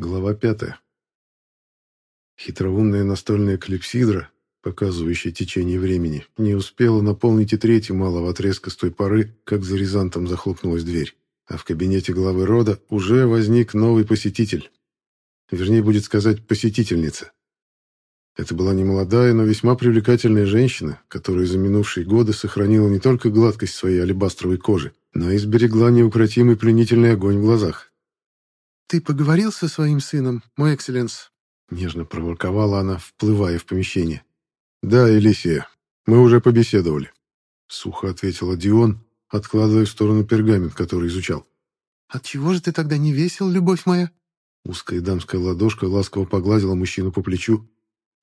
Глава пятая. Хитроумная настольная клипсидра, показывающая течение времени, не успела наполнить и третий малого отрезка с той поры, как за Рязантом захлопнулась дверь. А в кабинете главы рода уже возник новый посетитель. Вернее, будет сказать, посетительница. Это была немолодая, но весьма привлекательная женщина, которая за минувшие годы сохранила не только гладкость своей алебастровой кожи, но и сберегла неукротимый пленительный огонь в глазах. «Ты поговорил со своим сыном, мой экселленс?» Нежно проворковала она, вплывая в помещение. «Да, Елисия, мы уже побеседовали», — сухо ответила Дион, откладывая в сторону пергамент, который изучал. «Отчего же ты тогда не весел, любовь моя?» Узкая дамская ладошка ласково погладила мужчину по плечу.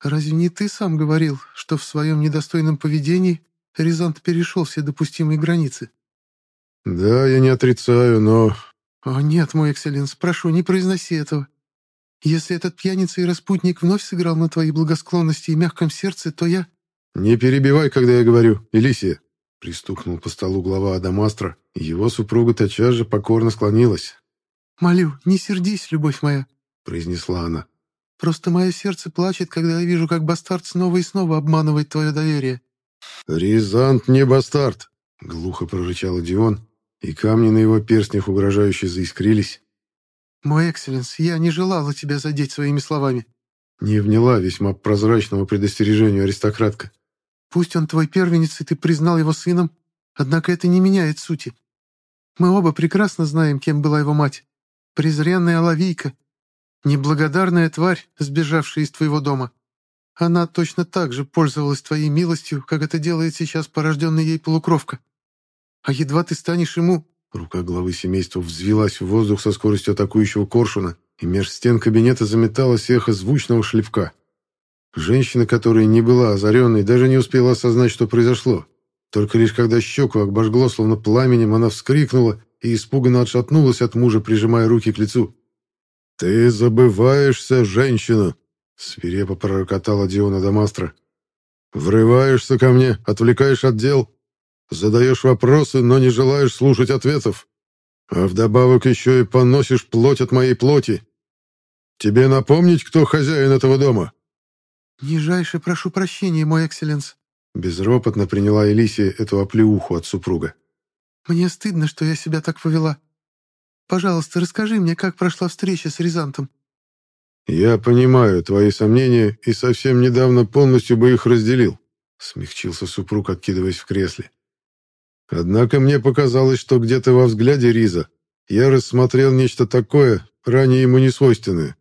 «Разве не ты сам говорил, что в своем недостойном поведении Рязант перешел все допустимые границы?» «Да, я не отрицаю, но «О, нет, мой экселленс, прошу, не произноси этого. Если этот пьяница и распутник вновь сыграл на твоей благосклонности и мягком сердце, то я...» «Не перебивай, когда я говорю, Элисия!» Пристукнул по столу глава Адамастра, и его супруга тотчас же покорно склонилась. «Молю, не сердись, любовь моя», — произнесла она. «Просто мое сердце плачет, когда я вижу, как бастард снова и снова обманывает твое доверие». «Рязант не бастард», — глухо прорычал Дион, и камни на его перстнях угрожающе заискрились. «Мой экселленс, я не желала тебя задеть своими словами». Не вняла весьма прозрачному предостережению аристократка. «Пусть он твой первенец, и ты признал его сыном, однако это не меняет сути. Мы оба прекрасно знаем, кем была его мать. Презренная оловийка, неблагодарная тварь, сбежавшая из твоего дома. Она точно так же пользовалась твоей милостью, как это делает сейчас порожденная ей полукровка. А едва ты станешь ему...» Рука главы семейства взвилась в воздух со скоростью атакующего коршуна, и меж стен кабинета заметалось эхо звучного шлепка. Женщина, которая не была озаренной, даже не успела осознать, что произошло. Только лишь когда щеку обожгло, словно пламенем, она вскрикнула и испуганно отшатнулась от мужа, прижимая руки к лицу. «Ты забываешься, женщина!» — свирепо пророкотала Диона Дамастра. «Врываешься ко мне, отвлекаешь от дел, Задаешь вопросы, но не желаешь слушать ответов. А вдобавок еще и поносишь плоть от моей плоти. Тебе напомнить, кто хозяин этого дома?» «Нижайше прошу прощения, мой экселленс», — безропотно приняла Элисия эту оплеуху от супруга. «Мне стыдно, что я себя так повела. Пожалуйста, расскажи мне, как прошла встреча с Рязантом». «Я понимаю твои сомнения и совсем недавно полностью бы их разделил», — смягчился супруг, откидываясь в кресле. Однако мне показалось, что где-то во взгляде Риза я рассмотрел нечто такое, ранее ему не свойственное.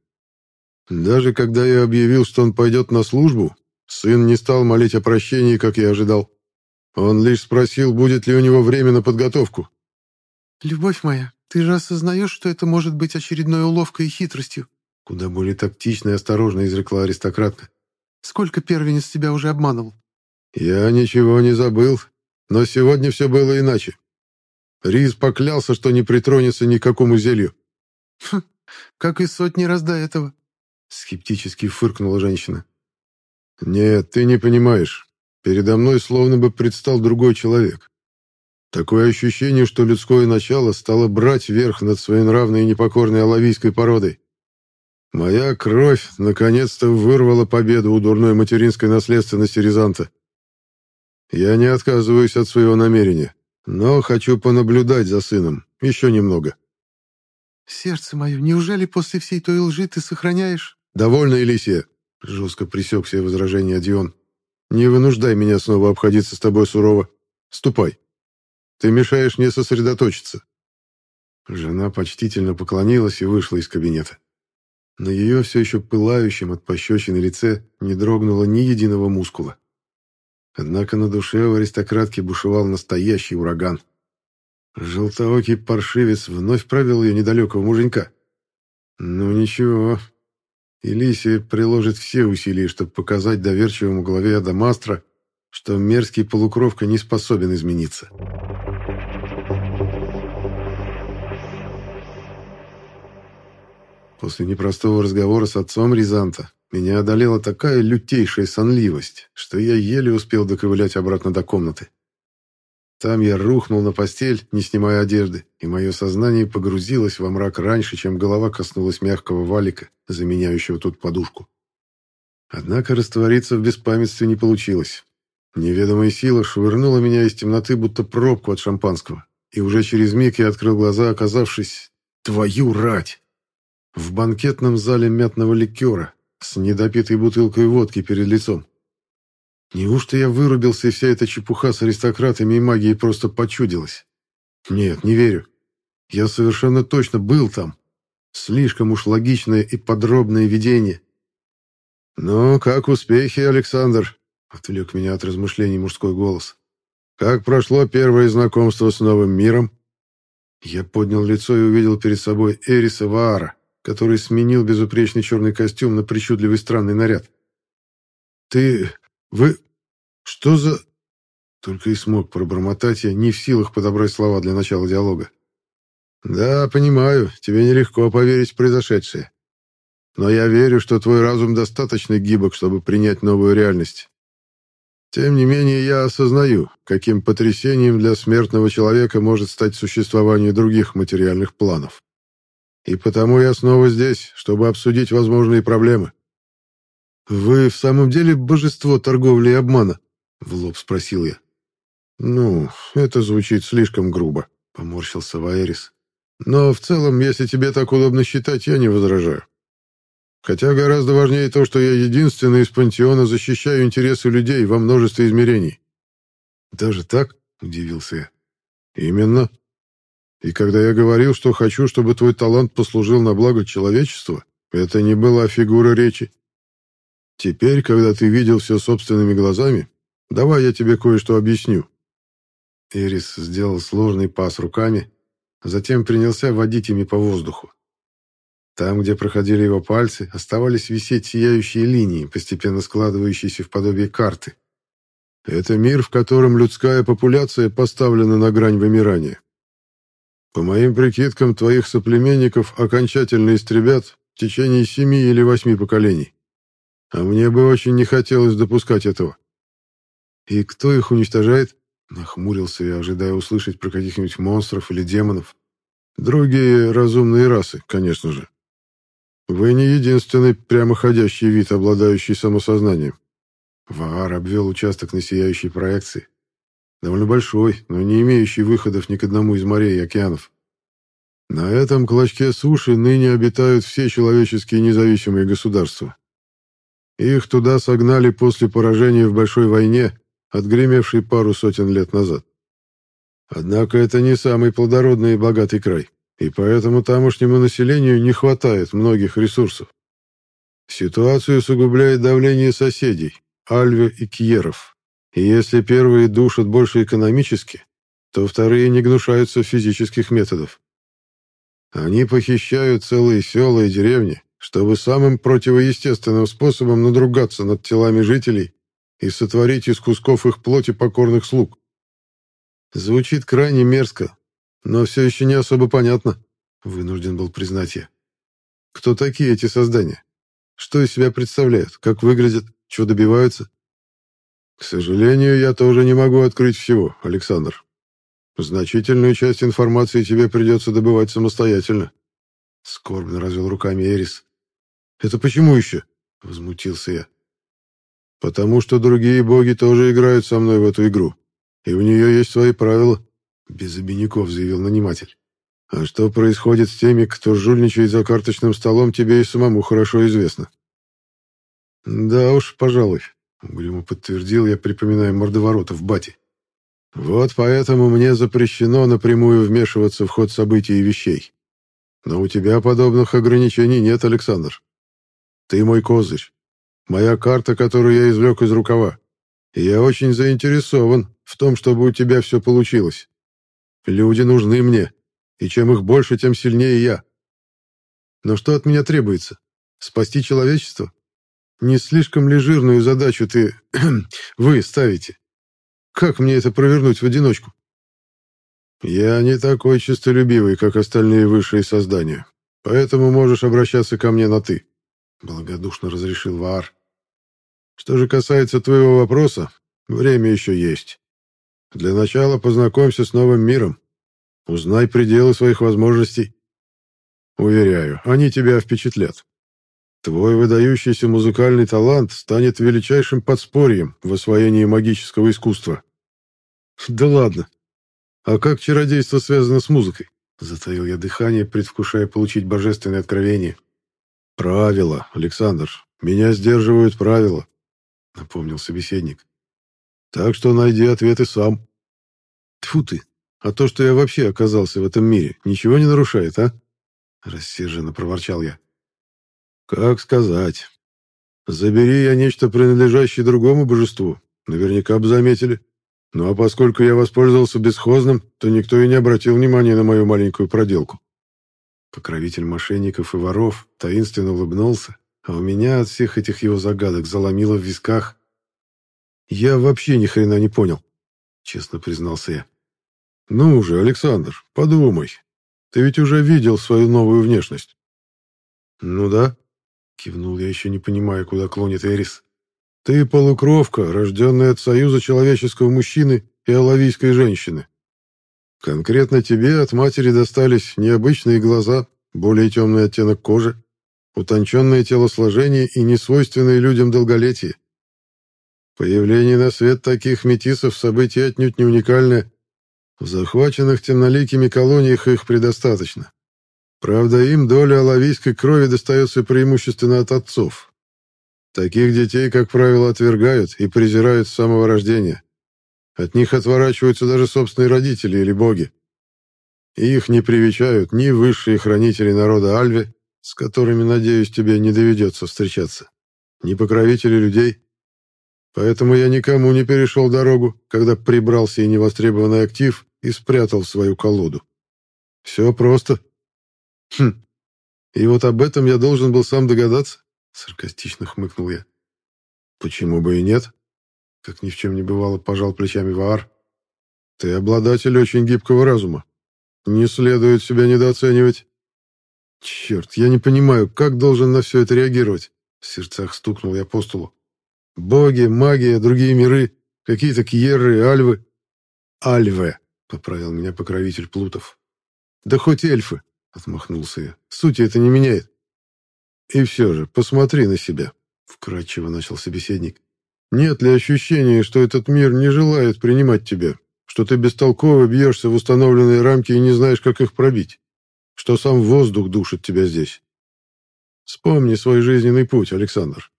Даже когда я объявил, что он пойдет на службу, сын не стал молить о прощении, как я ожидал. Он лишь спросил, будет ли у него время на подготовку. «Любовь моя, ты же осознаешь, что это может быть очередной уловкой и хитростью?» Куда более тактично и осторожно изрекла аристократка. «Сколько первенец тебя уже обманывал?» «Я ничего не забыл но сегодня все было иначе. Риз поклялся, что не притронется ни к какому зелью. «Хм, как и сотни раз до этого», — скептически фыркнула женщина. «Нет, ты не понимаешь. Передо мной словно бы предстал другой человек. Такое ощущение, что людское начало стало брать верх над своей нравной и непокорной алавийской породой. Моя кровь наконец-то вырвала победу у дурной материнской наследственности Рязанта. Я не отказываюсь от своего намерения, но хочу понаблюдать за сыном еще немного. Сердце мое, неужели после всей той лжи ты сохраняешь... Довольно, Елисия, жестко пресек все возражения Дион. Не вынуждай меня снова обходиться с тобой сурово. Ступай. Ты мешаешь мне сосредоточиться. Жена почтительно поклонилась и вышла из кабинета. На ее все еще пылающем от пощечины лице не дрогнуло ни единого мускула. Однако на душе у аристократки бушевал настоящий ураган. Желтоокий паршивец вновь провел ее недалекого муженька. Ну ничего, Элисия приложит все усилия, чтобы показать доверчивому главе Адамастра, что мерзкий полукровка не способен измениться. После непростого разговора с отцом Рязанта меня одолела такая лютейшая сонливость, что я еле успел доковылять обратно до комнаты. Там я рухнул на постель, не снимая одежды, и мое сознание погрузилось во мрак раньше, чем голова коснулась мягкого валика, заменяющего тут подушку. Однако раствориться в беспамятстве не получилось. Неведомая сила швырнула меня из темноты, будто пробку от шампанского, и уже через миг я открыл глаза, оказавшись... Твою рать! В банкетном зале мятного ликера с недопитой бутылкой водки перед лицом. Неужто я вырубился, и вся эта чепуха с аристократами и магией просто почудилась? Нет, не верю. Я совершенно точно был там. Слишком уж логичное и подробное видение. «Ну, как успехи, Александр?» — отвлек меня от размышлений мужской голос. «Как прошло первое знакомство с новым миром?» Я поднял лицо и увидел перед собой Эриса Ваара, который сменил безупречный черный костюм на причудливый странный наряд. «Ты... Вы... Что за...» Только и смог пробормотать я, не в силах подобрать слова для начала диалога. «Да, понимаю, тебе нелегко поверить в произошедшее. Но я верю, что твой разум достаточно гибок, чтобы принять новую реальность. Тем не менее, я осознаю, каким потрясением для смертного человека может стать существование других материальных планов. И потому я снова здесь, чтобы обсудить возможные проблемы. «Вы в самом деле божество торговли и обмана?» — в лоб спросил я. «Ну, это звучит слишком грубо», — поморщился Ваэрис. «Но в целом, если тебе так удобно считать, я не возражаю. Хотя гораздо важнее то, что я единственный из пантеона защищаю интересы людей во множестве измерений». «Даже так?» — удивился я. «Именно. И когда я говорил, что хочу, чтобы твой талант послужил на благо человечества, это не была фигура речи. Теперь, когда ты видел все собственными глазами, давай я тебе кое-что объясню». Эрис сделал сложный пас руками, затем принялся водить ими по воздуху. Там, где проходили его пальцы, оставались висеть сияющие линии, постепенно складывающиеся в подобие карты. Это мир, в котором людская популяция поставлена на грань вымирания. По моим прикидкам, твоих соплеменников окончательно истребят в течение семи или восьми поколений. А мне бы очень не хотелось допускать этого. И кто их уничтожает? Нахмурился я, ожидая услышать про каких-нибудь монстров или демонов. Другие разумные расы, конечно же. Вы не единственный прямоходящий вид, обладающий самосознанием. Ваар обвел участок на сияющей проекции. Довольно большой, но не имеющий выходов ни к одному из морей и океанов. На этом клочке суши ныне обитают все человеческие независимые государства. Их туда согнали после поражения в Большой войне, отгремевшей пару сотен лет назад. Однако это не самый плодородный и богатый край, и поэтому тамошнему населению не хватает многих ресурсов. Ситуацию усугубляет давление соседей, Альве и Кьеров. И если первые душат больше экономически, то вторые не гнушаются физических методов. Они похищают целые села и деревни, чтобы самым противоестественным способом надругаться над телами жителей и сотворить из кусков их плоти покорных слуг. Звучит крайне мерзко, но все еще не особо понятно, вынужден был признать я. Кто такие эти создания? Что из себя представляют? Как выглядят? Чего добиваются? К сожалению, я тоже не могу открыть всего, Александр. Значительную часть информации тебе придется добывать самостоятельно. Скорбно развел руками Эрис. «Это почему еще?» — возмутился я. «Потому что другие боги тоже играют со мной в эту игру, и у нее есть свои правила», — без обиняков заявил наниматель. «А что происходит с теми, кто жульничает за карточным столом, тебе и самому хорошо известно». «Да уж, пожалуй», — угрюмо подтвердил я, припоминая мордоворота в бате. «Вот поэтому мне запрещено напрямую вмешиваться в ход событий и вещей. Но у тебя подобных ограничений нет, Александр. Ты мой козырь. Моя карта, которую я извлек из рукава. И я очень заинтересован в том, чтобы у тебя все получилось. Люди нужны мне, и чем их больше, тем сильнее я. Но что от меня требуется? Спасти человечество? Не слишком ли жирную задачу ты... вы ставите? Как мне это провернуть в одиночку? Я не такой честолюбивый, как остальные высшие создания, поэтому можешь обращаться ко мне на «ты». — благодушно разрешил Ваар. «Что же касается твоего вопроса, время еще есть. Для начала познакомься с новым миром. Узнай пределы своих возможностей. Уверяю, они тебя впечатлят. Твой выдающийся музыкальный талант станет величайшим подспорьем в освоении магического искусства. Да ладно. А как чародейство связано с музыкой? Затаил я дыхание, предвкушая получить божественное откровение. Правила, Александр. Меня сдерживают правила, напомнил собеседник. Так что найди ответы сам. Тфу ты. А то, что я вообще оказался в этом мире, ничего не нарушает, а? Рассерженно проворчал я. Как сказать? Забери я нечто, принадлежащее другому божеству, наверняка бы заметили. Ну а поскольку я воспользовался бесхозным, то никто и не обратил внимания на мою маленькую проделку. Покровитель мошенников и воров таинственно улыбнулся, а у меня от всех этих его загадок заломило в висках. «Я вообще ни хрена не понял», — честно признался я. «Ну уже, Александр, подумай. Ты ведь уже видел свою новую внешность». «Ну да», — кивнул я, еще не понимая, куда клонит Эрис. «Ты полукровка, рожденная от союза человеческого мужчины и алавийской женщины. Конкретно тебе от матери достались необычные глаза, более темный оттенок кожи, утонченное телосложение и несвойственное людям долголетие. Появление на свет таких метисов событие отнюдь не уникальное. В захваченных темноликими колониях их предостаточно. Правда, им доля алавийской крови достается преимущественно от отцов. Таких детей, как правило, отвергают и презирают с самого рождения. От них отворачиваются даже собственные родители или боги. И их не привечают ни высшие хранители народа Альве, с которыми, надеюсь, тебе не доведется встречаться, ни покровители людей. Поэтому я никому не перешел дорогу, когда прибрался и невостребованный актив и спрятал свою колоду. Все просто. Хм. И вот об этом я должен был сам догадаться, саркастично хмыкнул я. Почему бы и нет? Как ни в чем не бывало, пожал плечами Ваар. Ты обладатель очень гибкого разума. Не следует себя недооценивать. Черт, я не понимаю, как должен на все это реагировать? В сердцах стукнул я по столу. Боги, магия, другие миры, какие-то кьерры, альвы. Альве, поправил меня покровитель Плутов. Да хоть эльфы, отмахнулся я. Сути это не меняет. И все же, посмотри на себя, вкрадчиво начал собеседник. Нет ли ощущения, что этот мир не желает принимать тебя, что ты бестолково бьешься в установленные рамки и не знаешь, как их пробить, что сам воздух душит тебя здесь? Вспомни свой жизненный путь, Александр.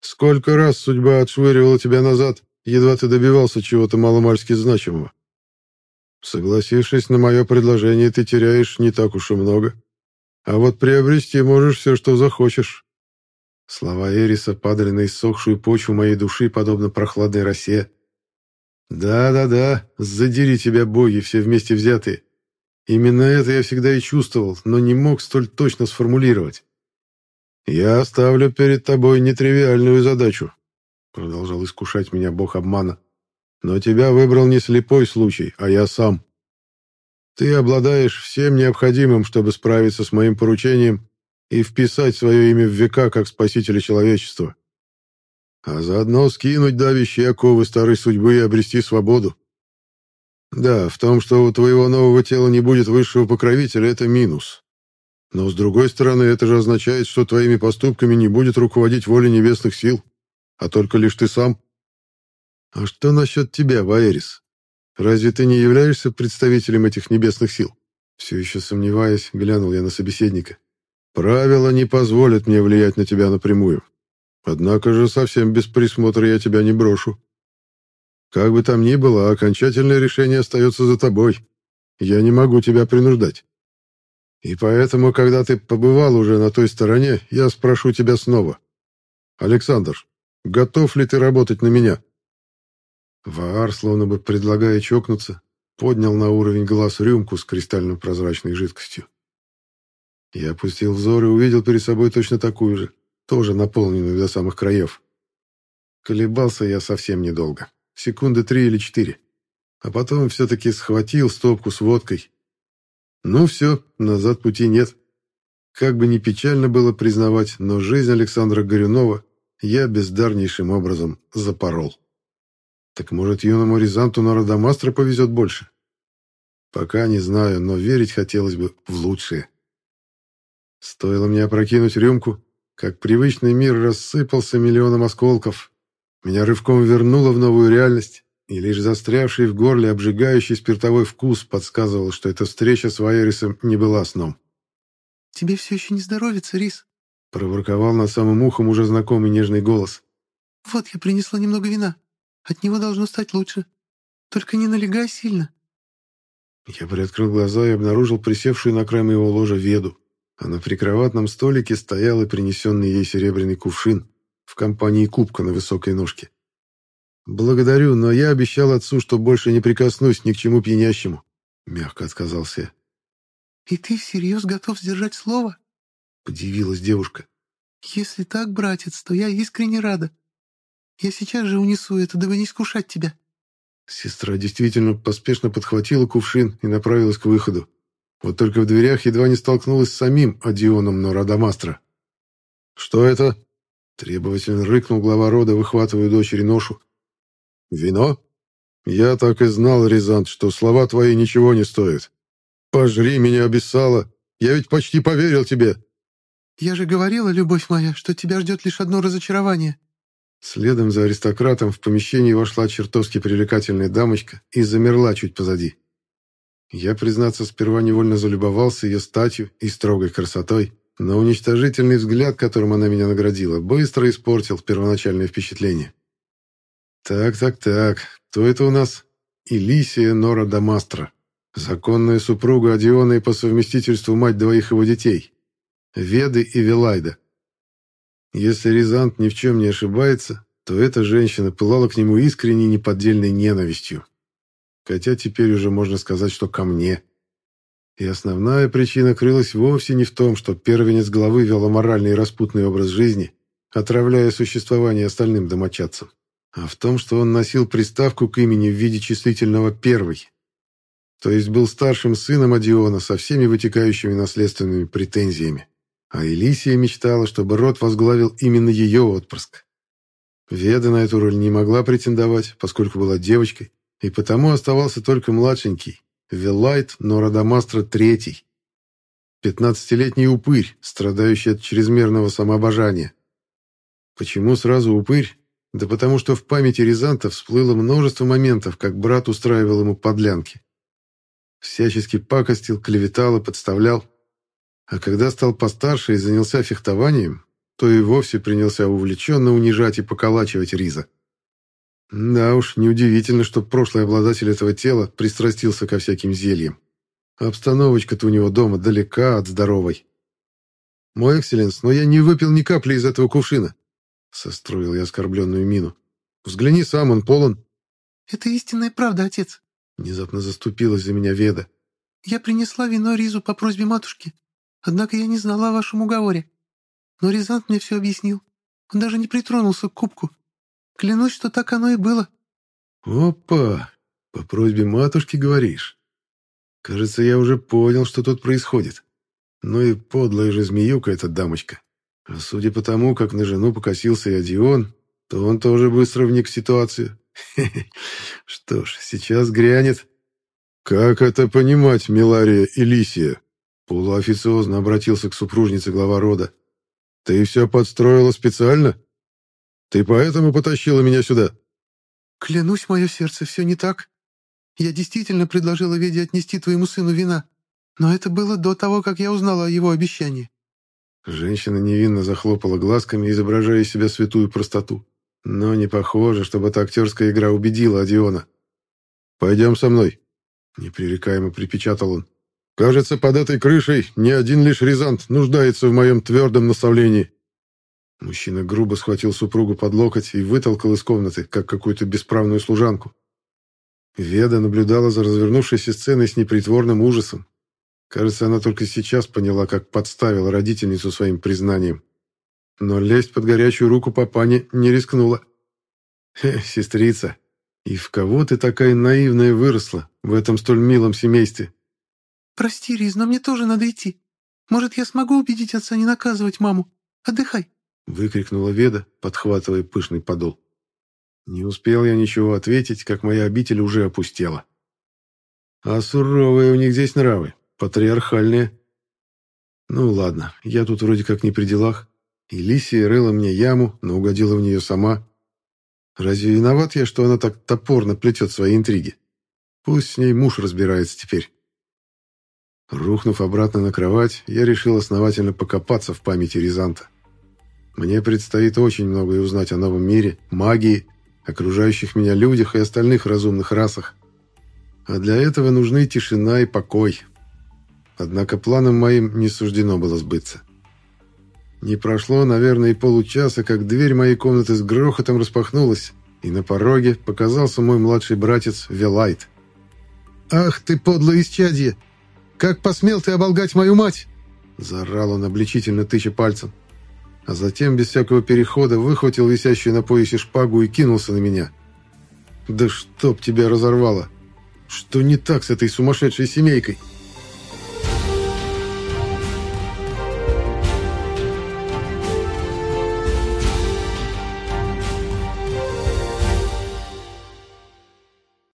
Сколько раз судьба отшвыривала тебя назад, едва ты добивался чего-то маломальски значимого. Согласившись на мое предложение, ты теряешь не так уж и много. А вот приобрести можешь все, что захочешь. Слова Эриса падали на иссохшую почву моей души, подобно прохладной росе. «Да-да-да, задери тебя, боги, все вместе взятые. Именно это я всегда и чувствовал, но не мог столь точно сформулировать. Я оставлю перед тобой нетривиальную задачу», — продолжал искушать меня бог обмана. «Но тебя выбрал не слепой случай, а я сам. Ты обладаешь всем необходимым, чтобы справиться с моим поручением и вписать свое имя в века как спасителя человечества. А заодно скинуть давящие оковы старой судьбы и обрести свободу. Да, в том, что у твоего нового тела не будет высшего покровителя, это минус. Но, с другой стороны, это же означает, что твоими поступками не будет руководить воля небесных сил, а только лишь ты сам. А что насчет тебя, Ваэрис? Разве ты не являешься представителем этих небесных сил? Все еще сомневаясь, глянул я на собеседника. Правила не позволят мне влиять на тебя напрямую. Однако же совсем без присмотра я тебя не брошу. Как бы там ни было, окончательное решение остается за тобой. Я не могу тебя принуждать. И поэтому, когда ты побывал уже на той стороне, я спрошу тебя снова. Александр, готов ли ты работать на меня?» Ваар, словно бы предлагая чокнуться, поднял на уровень глаз рюмку с кристально-прозрачной жидкостью. Я опустил взор и увидел перед собой точно такую же, тоже наполненную до самых краев. Колебался я совсем недолго, секунды три или четыре. А потом все-таки схватил стопку с водкой. Ну все, назад пути нет. Как бы ни печально было признавать, но жизнь Александра Горюнова я бездарнейшим образом запорол. Так может, юному Рязанту на Родомастра повезет больше? Пока не знаю, но верить хотелось бы в лучшее. Стоило мне опрокинуть рюмку, как привычный мир рассыпался миллионом осколков. Меня рывком вернуло в новую реальность, и лишь застрявший в горле обжигающий спиртовой вкус подсказывал, что эта встреча с Вайерисом не была сном. «Тебе все еще не здоровится, Рис?» — проворковал над самым ухом уже знакомый нежный голос. «Вот я принесла немного вина. От него должно стать лучше. Только не налегай сильно». Я приоткрыл глаза и обнаружил присевшую на край моего ложа веду, а на прикроватном столике стоял и принесенный ей серебряный кувшин в компании кубка на высокой ножке. «Благодарю, но я обещал отцу, что больше не прикоснусь ни к чему пьянящему», — мягко отказался я. «И ты всерьез готов сдержать слово?» — подивилась девушка. «Если так, братец, то я искренне рада. Я сейчас же унесу это, дабы не искушать тебя». Сестра действительно поспешно подхватила кувшин и направилась к выходу. Вот только в дверях едва не столкнулась с самим Адионом Норадамастра. «Что это?» — требовательно рыкнул глава рода, выхватывая дочери ношу. «Вино? Я так и знал, Рязант, что слова твои ничего не стоят. Пожри меня, обессала. Я ведь почти поверил тебе». «Я же говорила, любовь моя, что тебя ждет лишь одно разочарование». Следом за аристократом в помещении вошла чертовски привлекательная дамочка и замерла чуть позади. Я, признаться, сперва невольно залюбовался ее статью и строгой красотой, но уничтожительный взгляд, которым она меня наградила, быстро испортил первоначальное впечатление. Так, так, так, кто это у нас? Илисия Нора Дамастра, законная супруга Одиона и по совместительству мать двоих его детей, Веды и Велайда. Если Рязант ни в чем не ошибается, то эта женщина пылала к нему искренней неподдельной ненавистью. Хотя теперь уже можно сказать, что ко мне. И основная причина крылась вовсе не в том, что первенец главы вел аморальный и распутный образ жизни, отравляя существование остальным домочадцам а в том, что он носил приставку к имени в виде числительного «первый». То есть был старшим сыном Адиона со всеми вытекающими наследственными претензиями. А Элисия мечтала, чтобы род возглавил именно ее отпрыск. Веда на эту роль не могла претендовать, поскольку была девочкой, и потому оставался только младшенький, Велайт Норадамастра III, пятнадцатилетний упырь, страдающий от чрезмерного самообожания. Почему сразу упырь? Да потому что в памяти Рязанта всплыло множество моментов, как брат устраивал ему подлянки. Всячески пакостил, клеветал и подставлял. А когда стал постарше и занялся фехтованием, то и вовсе принялся увлеченно унижать и поколачивать Риза. Да уж, неудивительно, что прошлый обладатель этого тела пристрастился ко всяким зельям. Обстановочка-то у него дома далека от здоровой. «Мой экселленс, но я не выпил ни капли из этого кувшина», Состроил я оскорбленную мину. «Взгляни сам, он полон». «Это истинная правда, отец». Внезапно заступилась за меня Веда. «Я принесла вино Ризу по просьбе матушки. Однако я не знала о вашем уговоре. Но Рязант мне все объяснил. Он даже не притронулся к кубку. Клянусь, что так оно и было». «Опа! По просьбе матушки говоришь? Кажется, я уже понял, что тут происходит. Ну и подлая же змеюка эта дамочка. А судя по тому, как на жену покосился и Одион, то он тоже быстро вник в ситуацию. Что ж, сейчас грянет. «Как это понимать, Милария Элисия?» Полуофициозно обратился к супружнице глава рода. «Ты все подстроила специально? Ты поэтому потащила меня сюда?» «Клянусь, мое сердце, все не так. Я действительно предложила Веде отнести твоему сыну вина, но это было до того, как я узнала о его обещании. Женщина невинно захлопала глазками, изображая из себя святую простоту. Но не похоже, чтобы эта актерская игра убедила Одиона. «Пойдем со мной», — непререкаемо припечатал он. «Кажется, под этой крышей не один лишь Рязант нуждается в моем твердом наставлении». Мужчина грубо схватил супругу под локоть и вытолкал из комнаты, как какую-то бесправную служанку. Веда наблюдала за развернувшейся сценой с непритворным ужасом, Кажется, она только сейчас поняла, как подставила родительницу своим признанием. Но лезть под горячую руку папане не рискнула. Хе, сестрица, и в кого ты такая наивная выросла в этом столь милом семействе? Прости, Риз, но мне тоже надо идти. Может, я смогу убедить отца не наказывать маму? Отдыхай. Выкрикнула Веда, подхватывая пышный подол. Не успел я ничего ответить, как моя обитель уже опустела. А суровые у них здесь нравы, патриархальные. Ну ладно, я тут вроде как не при делах. И рыла мне яму, но угодила в нее сама. Разве виноват я, что она так топорно плетет свои интриги? Пусть с ней муж разбирается теперь. Рухнув обратно на кровать, я решил основательно покопаться в памяти Рязанта. Мне предстоит очень многое узнать о новом мире, магии, окружающих меня людях и остальных разумных расах. А для этого нужны тишина и покой. Однако планам моим не суждено было сбыться. Не прошло, наверное, и получаса, как дверь моей комнаты с грохотом распахнулась, и на пороге показался мой младший братец Велайт. «Ах ты, подлое исчадье! Как посмел ты оболгать мою мать?» Заорал он, обличительно тыча пальцем а затем без всякого перехода выхватил висящую на поясе шпагу и кинулся на меня. «Да чтоб тебя разорвало! Что не так с этой сумасшедшей семейкой?»